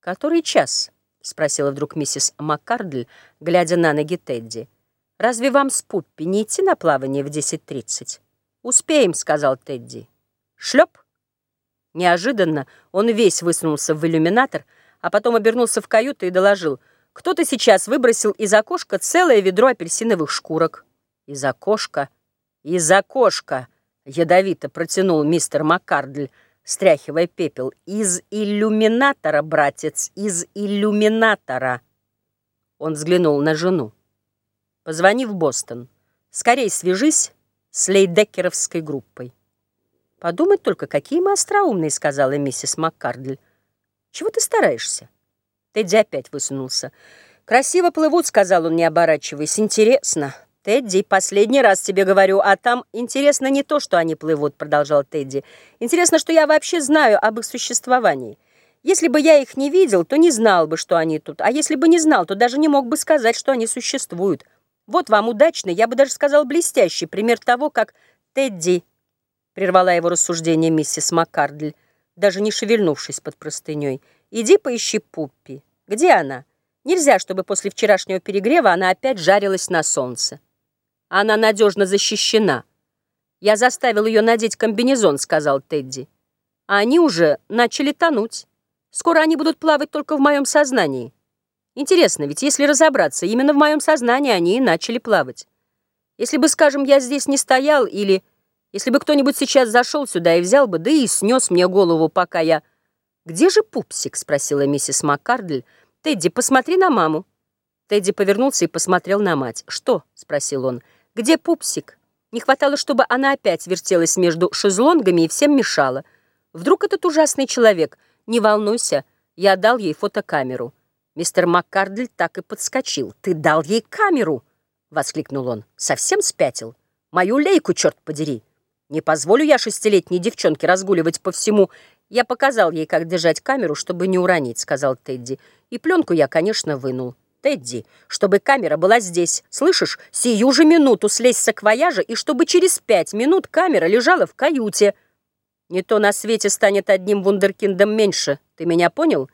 «Который час?» — спросила вдруг миссис Маккардль, глядя на ноги Тедди. «Разве вам с Пуппи не идти на плавание в 10.30?» «Успеем», — сказал Тедди. «Шлеп!» Неожиданно он весь высунулся в иллюминатор, а потом обернулся в каюту и доложил. «Кто-то сейчас выбросил из окошка целое ведро апельсиновых шкурок». «Из окошка? Из окошка!» — ядовито протянул мистер Маккардль, стряхивая пепел. «Из иллюминатора, братец, из иллюминатора!» Он взглянул на жену. «Позвони в Бостон. Скорей свяжись с лейдеккеровской группой». «Подумать только, какие мы остроумные», — сказала миссис Маккардль. «Чего ты стараешься?» Тедди опять высунулся. «Красиво плывут», — сказал он, не оборачиваясь. «Интересно». «Тедди, последний раз тебе говорю, а там интересно не то, что они плывут», — продолжал Тедди. «Интересно, что я вообще знаю об их существовании. Если бы я их не видел, то не знал бы, что они тут. А если бы не знал, то даже не мог бы сказать, что они существуют. Вот вам удачный, я бы даже сказал блестящий пример того, как Тедди...» Прервала его рассуждение миссис Маккардль, даже не шевельнувшись под простыней. «Иди поищи Пуппи. Где она? Нельзя, чтобы после вчерашнего перегрева она опять жарилась на солнце». Она надежно защищена. Я заставил ее надеть комбинезон, сказал Тедди. А они уже начали тонуть. Скоро они будут плавать только в моем сознании. Интересно, ведь если разобраться, именно в моем сознании они и начали плавать. Если бы, скажем, я здесь не стоял, или если бы кто-нибудь сейчас зашел сюда и взял бы, да и снес мне голову, пока я... «Где же пупсик?» — спросила миссис Маккардль. «Тедди, посмотри на маму». Тедди повернулся и посмотрел на мать. «Что?» — спросил он. Где пупсик? Не хватало, чтобы она опять вертелась между шезлонгами и всем мешала. Вдруг этот ужасный человек? Не волнуйся, я дал ей фотокамеру. Мистер Маккардль так и подскочил. «Ты дал ей камеру!» — воскликнул он. «Совсем спятил? Мою лейку, черт подери! Не позволю я шестилетней девчонке разгуливать по всему. Я показал ей, как держать камеру, чтобы не уронить», — сказал Тедди. «И пленку я, конечно, вынул». Тедди, чтобы камера была здесь. Слышишь, сию же минуту слезь с акваяжа, и чтобы через пять минут камера лежала в каюте. Не то на свете станет одним вундеркиндом меньше. Ты меня понял?»